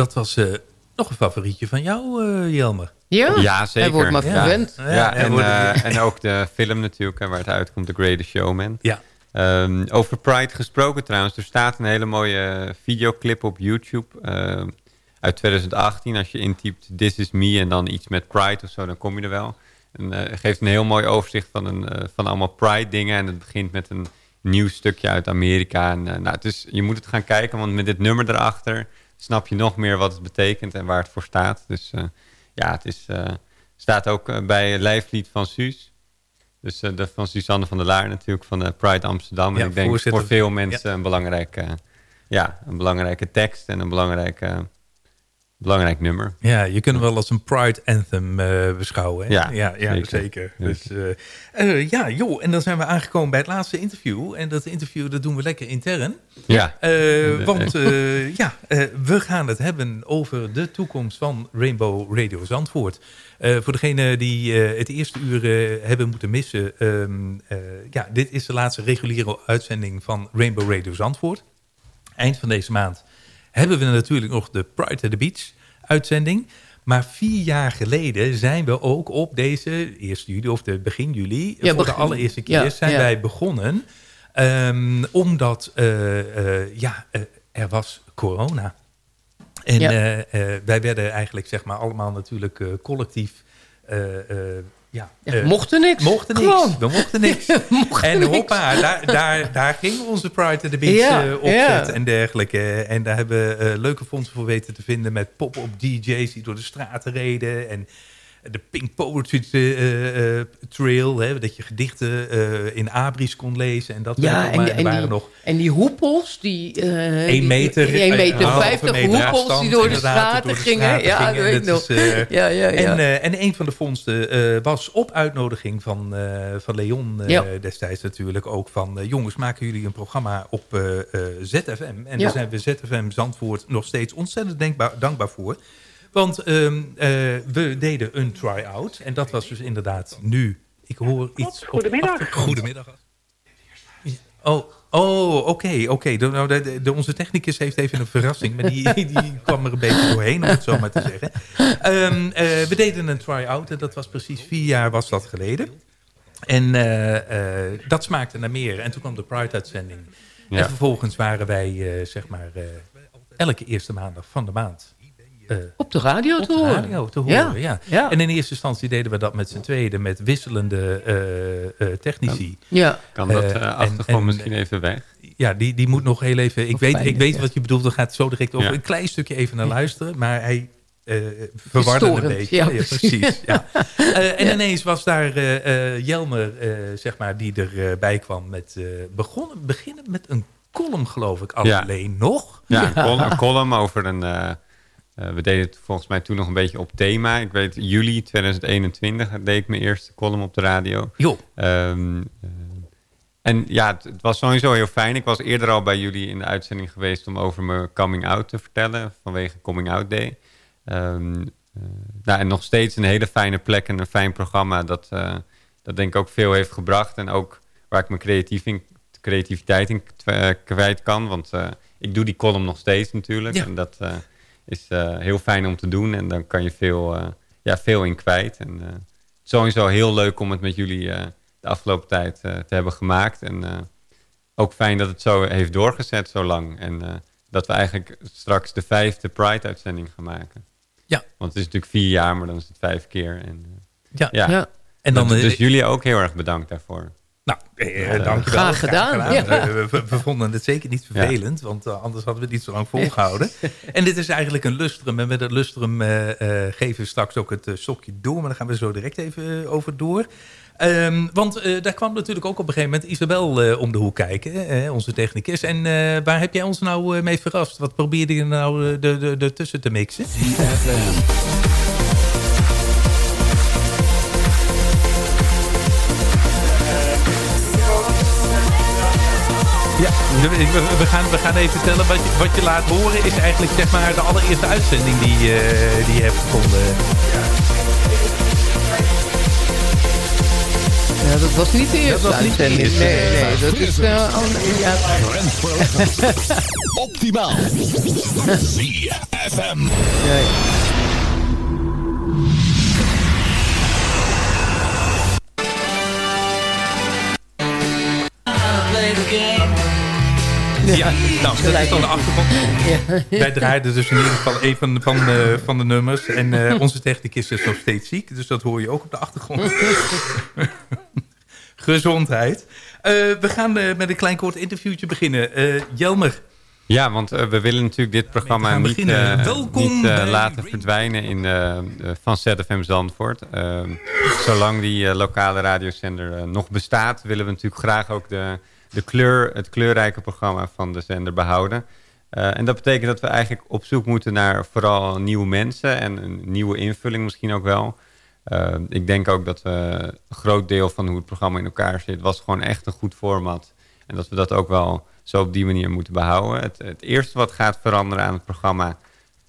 dat was eh, nog een favorietje van jou, eh, Jelmer. Ja, Ja, zeker. hij wordt maar Ja. verwend. Ja, Ja, en, eh, en ook de film natuurlijk, waar het uitkomt, The Greatest Showman. Ja. Ehm, over Pride gesproken trouwens. Er staat een hele mooie videoclip op YouTube ehm, uit 2018. Als je intypt This is me en dan iets met Pride of zo, dan kom je er wel. En, eh, geeft een heel mooi overzicht van, een, eh, van allemaal Pride dingen. En het begint met een nieuw stukje uit Amerika. En, nou, het is, je moet het gaan kijken, want met dit nummer erachter... snap je nog meer wat het betekent en waar het voor staat. Dus eh, ja, het is, eh, staat ook eh, bij Lijflied van Suus. Dus de, van Suzanne van der Laar natuurlijk, van de Pride Amsterdam. Ja, en ik denk voor veel mensen een, belangrijke, ja, een belangrijke tekst en een belangrijke, belangrijk nummer. Ja, je kunt hem wel als een Pride Anthem eh, beschouwen. Hè? Ja, ja, ja, zeker. zeker. Dus, eh, eh, ja, joh, en dan zijn we aangekomen bij het laatste interview. En dat interview, dat doen we lekker intern. Ja. Want ja, we gaan het hebben over de toekomst van Rainbow Radio Zandvoort. Voor degenen die het eerste uur hebben moeten missen. eh, ja, dit is de laatste reguliere uitzending van Rainbow Radio Zandvoort. Eind van deze maand hebben we natuurlijk nog de Pride at the Beach uitzending. Maar vier jaar geleden zijn we ook op deze 1 juli of de begin juli... Ja, voor begin. de allereerste keer Ja, zijn ja. wij begonnen. Ehm, omdat eh, eh, ja, eh, er was corona. En wij werden eigenlijk zeg maar allemaal natuurlijk collectief... eh, ja, Ja, eh, mochten niks. Mochten niks. Gewoon. We mochten niks. *laughs* Mochten en niks. hoppa, daar, daar, daar ging onze Pride at the Beach Ja, eh, opzet ja. en dergelijke. En daar hebben we eh, leuke fondsen voor weten te vinden... met pop-up DJ's die door de straten reden... en de Pink Poetry eh, Trail, hè, dat je gedichten in abris kon lezen en dat Ja, en, Maar die- en, waren die, nog en die hoepels, die... eh, Eén meter, die- één meter eh, vijftig anderhalve meter hoepels afstand, die door de straten door de gingen. ja, gingen. dat weet ik Dat nog. is, ja, ja, ja. En, en een van de vondsten was op uitnodiging van, van Leon destijds natuurlijk ook van... jongens, maken jullie een programma op ZFM? En daar zijn we ZFM Zandvoort nog steeds ontzettend denkbaar, dankbaar voor. Want ehm, eh, we deden een try-out. En dat was dus inderdaad nu... Ik hoor iets... op- Goedemiddag. Goedemiddag. Oh, oh oké, oké. Nou, onze technicus heeft even een verrassing, maar die, *laughs* die kwam er een beetje doorheen, om het zo maar te zeggen. Ehm, eh, we deden een try-out en dat was precies vier jaar was dat geleden. En eh, eh, dat smaakte naar meer. En toen kwam de Pride-uitzending. Ja. En vervolgens waren wij, zeg maar, eh, elke eerste maandag van de maand... eh, Op de radio op te de horen. radio te horen, Ja, ja. ja. En in eerste instantie deden we dat met z'n tweeën, met wisselende eh, eh, technici. Ja. Kan dat en- achtergrond en- misschien even weg? Ja, die, die moet nog heel even... Ik Of weet, fijn, ik weet ja. wat je bedoelt, gaan het zo direct over Ja. een klein stukje even naar luisteren. Maar hij eh verwarde een beetje. ja, Ja, precies. ja. *laughs* Eh, en ineens was daar eh, eh, Jelmer, eh, zeg maar, die erbij kwam met... eh, begonnen, beginnen met een column, geloof ik, Ja. alleen nog. Ja, Een, column, een column over een... eh, we deden het volgens mij toen nog een beetje op thema. Ik weet, juli 2021 deed ik mijn eerste column op de radio. Jo. Ehm, eh, en ja, het, het was sowieso heel fijn. Ik was eerder al bij jullie in de uitzending geweest... om over mijn coming out te vertellen vanwege Coming Out Day. Eh, nou, en nog steeds een hele fijne plek en een fijn programma... dat, dat denk ik ook veel heeft gebracht. En ook waar ik mijn creatief in, creativiteit in kwijt kan. Want ik doe die column nog steeds natuurlijk. Ja. En dat is eh, heel fijn om te doen. En dan kan je veel, eh, ja, veel in kwijt. En eh, sowieso heel leuk om het met jullie eh, de afgelopen tijd eh, te hebben gemaakt. En eh, ook fijn dat het zo heeft doorgezet zo lang. En eh, dat we eigenlijk straks de vijfde Pride-uitzending gaan maken. Ja. Want het is natuurlijk vier jaar, maar dan is het vijf keer. En, Ja. ja. Ja. En dan, dus eh, jullie ook heel erg bedankt daarvoor. Nou, eh, dankjewel. graag gedaan, ja. We, we- we vonden het zeker niet vervelend, want eh, anders hadden we het niet zo lang volgehouden. *laughs* en dit is eigenlijk een lustrum. En met het lustrum eh, eh, geven we straks ook het stokje door. Maar daar gaan we zo direct even over door. Ehm, want eh, daar kwam natuurlijk ook op een gegeven moment Isabel eh, om de hoek kijken, onze technicus. En eh, waar heb jij ons nou mee verrast? Wat probeerde je nou de, de, de tussen te mixen? We, gaan, we gaan even vertellen. Wat je, wat je laat horen is eigenlijk zeg maar de allereerste uitzending die, eh, die je hebt gevonden. Ja, dat was niet de eerste was niet de eerste. Nee, nee, dat is... al- ja. Optimaal. *laughs* ZFM. play Ja, nou, dat is dan de achtergrond. Wij draaiden dus in ieder geval een van, van, eh, van de nummers. En eh, onze technicus is nog steeds ziek. Dus dat hoor je ook op de achtergrond. *laughs* Gezondheid. Eh, we gaan eh, met een klein kort interviewtje beginnen. Eh, Jelmer, Ja, want we willen natuurlijk dit programma niet, laten verdwijnen in, van ZFM Zandvoort. Zolang die eh, lokale radiozender eh, nog bestaat, willen we natuurlijk graag ook de, de kleur, het kleurrijke programma van de zender behouden. Eh, en dat betekent dat we eigenlijk op zoek moeten naar vooral nieuwe mensen en een nieuwe invulling misschien ook wel. Eh, ik denk ook dat we een groot deel van hoe het programma in elkaar zit, was gewoon echt een goed format. En dat we dat ook wel zo op die manier moeten behouden. Het, het eerste wat gaat veranderen aan het programma,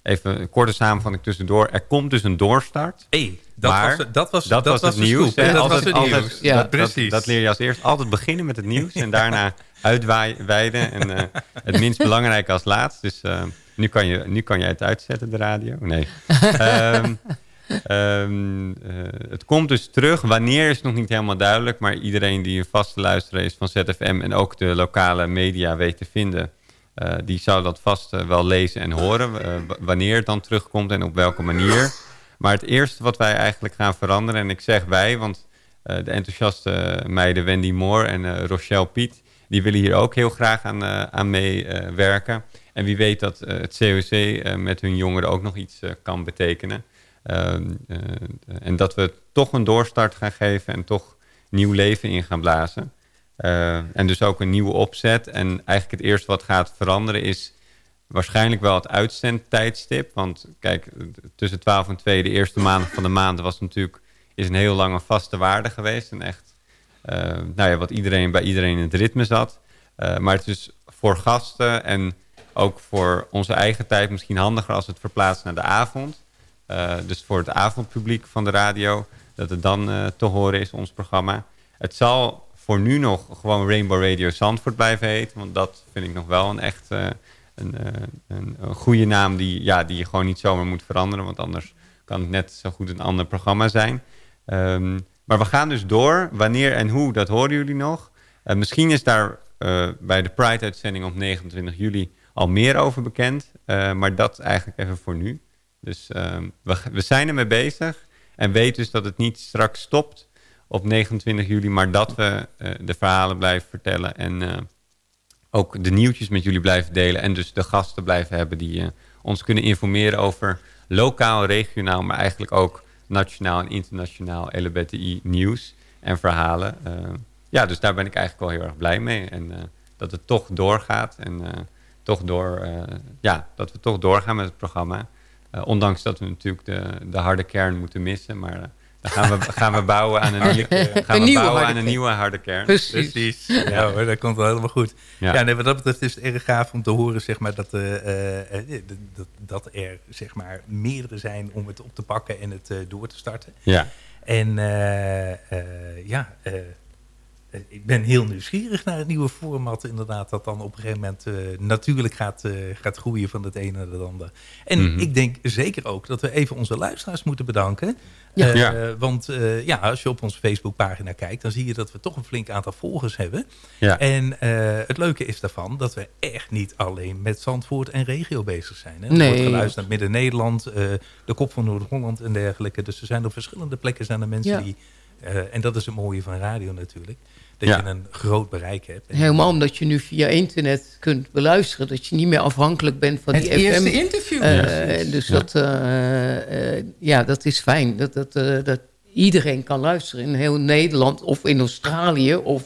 even een korte samenvatting tussendoor. Er komt dus een doorstart. Hey, dat maar was- dat was- dat dat was was het nieuws. scoop, hè? hè. Dat was Altijd- het altijd- nieuws. Ja, dat- precies. Dat leer je als eerst. Altijd beginnen met het nieuws en daarna *laughs* uitweiden. En eh, het minst belangrijke als laatst. Dus eh, nu, kan je, nu kan je het uitzetten, de radio. Nee. *laughs* Ehm, ehm, eh, het komt dus terug. Wanneer is nog niet helemaal duidelijk. Maar iedereen die een vaste luisteraar is van ZFM... en ook de lokale media weet te vinden... eh, die zou dat vast wel lezen en horen. wanneer het dan terugkomt en op welke manier. Maar het eerste wat wij eigenlijk gaan veranderen... en ik zeg wij, want eh, de enthousiaste meiden Wendy Moore en eh, Rochelle Piet... die willen hier ook heel graag aan, eh, aan meewerken. en wie weet dat het COC met hun jongeren ook nog iets kan betekenen. Ehm, eh, en dat we toch een doorstart gaan geven en toch nieuw leven in gaan blazen. En dus ook een nieuwe opzet. En eigenlijk het eerste wat gaat veranderen is waarschijnlijk wel het uitzendtijdstip. Want kijk, tussen 12 en 2, de eerste maand van de maand, was natuurlijk is een heel lange vaste waarde geweest. En echt, eh, nou ja, wat iedereen bij iedereen in het ritme zat. Eh, maar het is voor gasten en ook voor onze eigen tijd misschien handiger als het verplaatst naar de avond. Eh, dus voor het avondpubliek van de radio, dat het dan te horen is, ons programma. Het zal voor nu nog gewoon Rainbow Radio Zandvoort blijven heten. Want dat vind ik nog wel een echt een, eh, een, een goede naam die, ja, die je gewoon niet zomaar moet veranderen. Want anders kan het net zo goed een ander programma zijn. Ehm, maar we gaan dus door. Wanneer en hoe, dat horen jullie nog. Eh, misschien is daar eh, bij de Pride-uitzending op 29 juli al meer over bekend. Maar dat eigenlijk even voor nu. Dus ehm, we, we zijn ermee bezig. En weet dus dat het niet straks stopt op 29 juli. Maar dat we de verhalen blijven vertellen. En ook de nieuwtjes met jullie blijven delen. En dus de gasten blijven hebben die eh, ons kunnen informeren over lokaal, regionaal. Maar eigenlijk ook nationaal en internationaal LBTI nieuws en verhalen. Eh, ja, dus daar ben ik eigenlijk wel heel erg blij mee. En eh, dat het toch doorgaat. En toch door, ja, dat we toch doorgaan met het programma. Ondanks dat we natuurlijk de, de harde kern moeten missen. Maar dan gaan we, gaan we bouwen aan een, nieuwe, gaan Een we nieuwe bouwen harde aan een kern. nieuwe harde kern. Precies. Ja, hoor, dat komt wel helemaal goed. Ja. Ja, nee, wat dat betreft is het erg gaaf om te horen zeg maar, dat, eh, eh, eh, dat, dat er zeg maar, meerdere zijn om het op te pakken en het eh, door te starten. Ja. En eh, eh, ja, ik ben heel nieuwsgierig naar het nieuwe format. Inderdaad, dat dan op een gegeven moment eh, natuurlijk gaat, gaat groeien van het ene naar het ander. En Mhm. ik denk zeker ook dat we even onze luisteraars moeten bedanken. Ja. Eh, Ja. Want eh, ja, als je op onze Facebookpagina kijkt, dan zie je dat we toch een flink aantal volgers hebben. Ja. En eh, het leuke is daarvan dat we echt niet alleen met Zandvoort en regio bezig zijn. Hè. Er Nee. wordt geluisterd naar Midden-Nederland, eh, de kop van Noord-Holland en dergelijke. Dus er zijn op verschillende plekken zijn er mensen Ja. die... eh, en dat is het mooie van radio natuurlijk. Dat Ja. je een groot bereik hebt. Helemaal omdat je nu via internet kunt beluisteren. Dat je niet meer afhankelijk bent van Het die eerste FM. interview. Eh, Ja, precies. dus Ja. Dat, eh, eh, ja, dat is fijn. Dat, dat, eh, dat iedereen kan luisteren in heel Nederland of in Australië of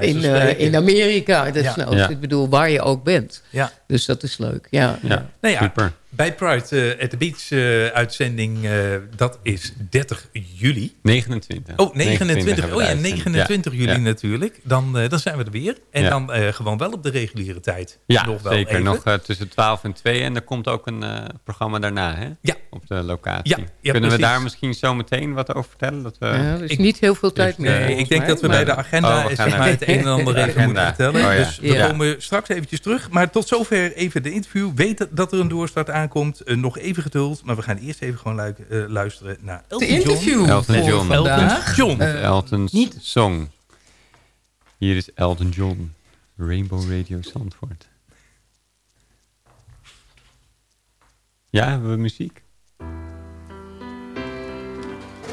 in, eh, in Amerika. Dat Ja. nou, Ja. Ik bedoel, waar je ook bent. Ja. Dus dat is leuk. Ja. Ja, Nou ja, super. Bij Pride eh, at the Beach eh, uitzending, eh, dat is 30 juli. 29. Oh, 29. hebben Oh we ja, de uitzending. 29 Ja. juli Ja. natuurlijk. Dan, eh, dan zijn we er weer. En Ja. dan eh, gewoon wel op de reguliere tijd. Ja, nog wel zeker. even. Nog tussen 12 en 2. En er komt ook een eh, programma daarna, hè? Ja. Op de locatie. Ja, ja, Kunnen we precies. daar misschien zo meteen wat over vertellen? Dat we... Ja, er is niet heel veel tijd meer. Nee, ik denk mij, dat we maar- bij de agenda Oh, we gaan zeg maar, naar- het een en ander De *laughs* even moeten agenda. vertellen. Oh ja. Dus we komen straks eventjes terug. Maar tot zover even de interview. Weet dat- er een doorstart komt eh, nog even geduld, maar we gaan eerst even gewoon eh, luisteren naar Elton De interview John. Elton John. Elton John. Eh, niet... song. Hier is Elton John. Rainbow Radio Zandvoort. Ja, hebben we muziek?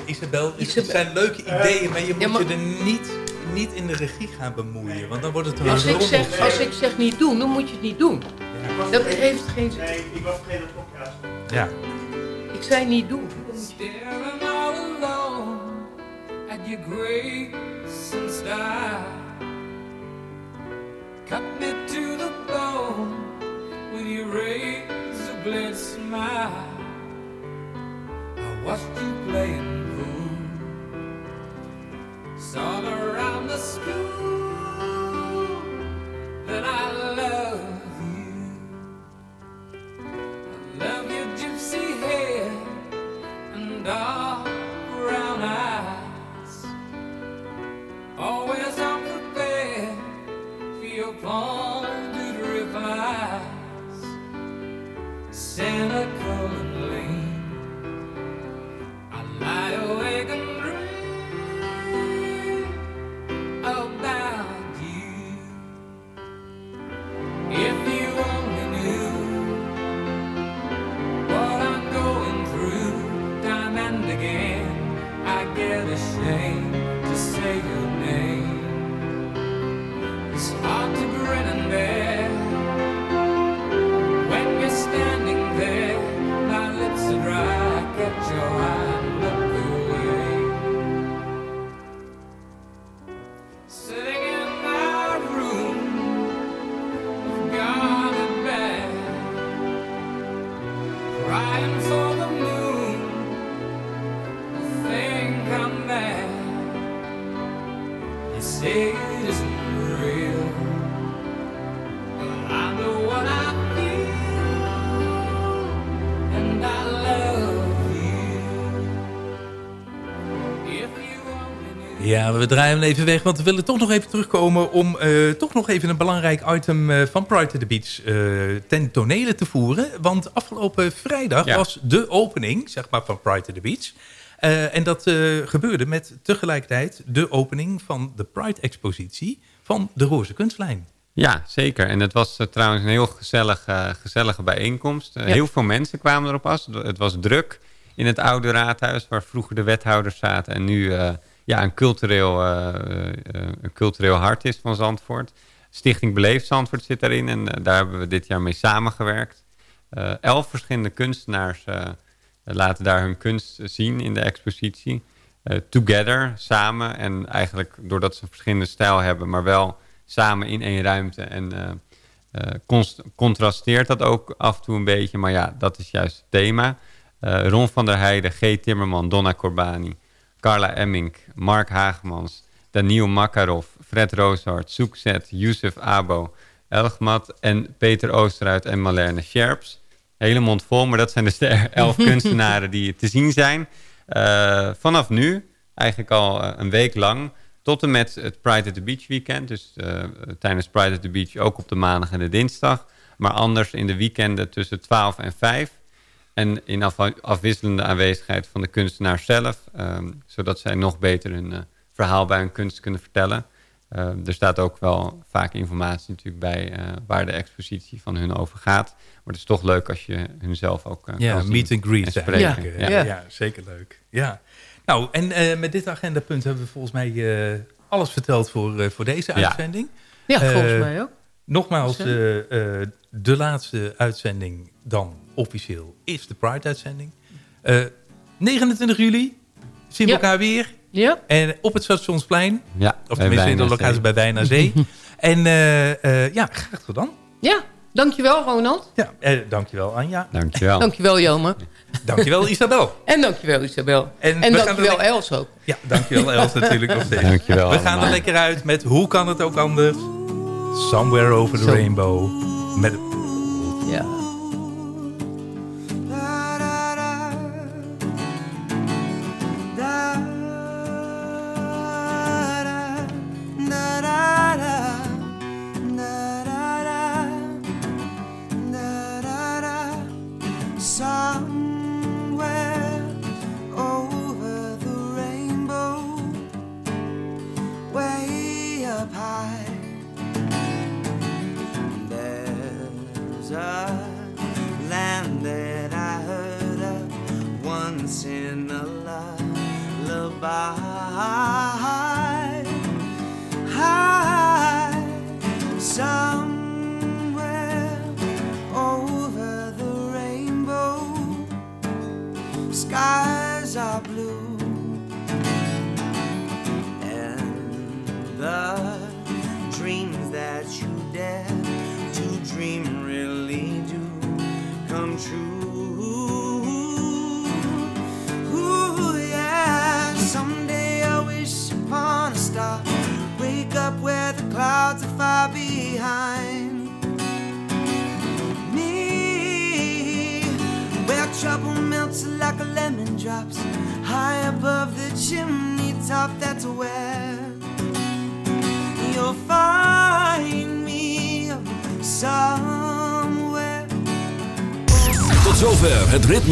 Isabel, Isabel. het zijn leuke ideeën, maar je moet je er niet, niet in de regie gaan bemoeien. Want dan wordt het een als ik, zeg, als ik zeg niet doen, dan moet je het niet doen. Dat heeft geen zin. Nee, ik was vergeten dat podcast. Ja. Ik zei niet doen. Staring all alone at your grace and style. Cut me to the bone with your razor blade smile. I watched you playing pool. All Ja, we draaien hem even weg, want we willen toch nog even terugkomen... om eh, toch nog even een belangrijk item eh, van Pride to the Beach eh, ten tonele te voeren. Want afgelopen vrijdag Ja. was de opening zeg maar, van Pride to the Beach. En dat gebeurde met tegelijkertijd de opening van de Pride-expositie van de Roze Kunstlijn. Ja, zeker. En het was trouwens een heel gezellig, eh, gezellige bijeenkomst. Ja. Heel veel mensen kwamen erop af. Het was druk in het oude raadhuis... waar vroeger de wethouders zaten... en nu ja, een, cultureel, eh, eh, een cultureel hart is van Zandvoort. Stichting Beleefd Zandvoort zit daarin... en eh, daar hebben we dit jaar mee samengewerkt. Elf verschillende kunstenaars laten daar hun kunst zien in de expositie. Together, samen. En eigenlijk doordat ze verschillende stijl hebben... maar wel samen in één ruimte. En contrasteert dat ook af en toe een beetje. Maar ja, dat is juist het thema. Ron van der Heijden, G. Timmerman, Donna Corbani... Carla Emmink, Mark Hagemans... Daniel Makarov, Fred Rooshart, Soekzet, Youssef Abo... Elgmat en Peter Oosteruit en Marlene Scherps. Hele mond vol, maar dat zijn dus de *laughs* elf *laughs* kunstenaren die te zien zijn. Eh, vanaf nu, eigenlijk al eh, een week lang... tot en met het Pride at the Beach weekend. Dus eh, tijdens Pride at the Beach ook op de maandag en de dinsdag. Maar anders in de weekenden tussen 12 en 5. En in afwisselende aanwezigheid van de kunstenaar zelf. ehm, zodat zij nog beter hun eh, verhaal bij hun kunst kunnen vertellen. Eh, er staat ook wel vaak informatie natuurlijk bij eh, waar de expositie van hun over gaat. Maar het is toch leuk als je hun zelf ook eh, Ja, kan zien meet and greet. Ja. Ja, ja, zeker leuk. Ja. Nou, en eh, met dit agendapunt hebben we volgens mij eh, alles verteld voor, eh, voor deze Ja. uitzending. Ja, volgens mij ook. Nogmaals, de laatste uitzending dan officieel is de Pride-uitzending. Eh 29 juli zien we Ja. elkaar weer. Ja. En op het Stationsplein. Ja, Of tenminste in de locatie bij Wijn aan Zee. *laughs* en eh, eh, ja, graag gedaan. Ja, dankjewel Ronald. Ja, eh, dankjewel Anja. Dankjewel. Dankjewel Jelmer. Dankjewel Isabel. *laughs* En dankjewel Isabel. En, we gaan dankjewel Els ook. Ja, dankjewel Els natuurlijk *laughs* nog steeds. Dankjewel We gaan er lekker uit met Hoe kan het ook anders? Somewhere over the rainbow. Met Ja.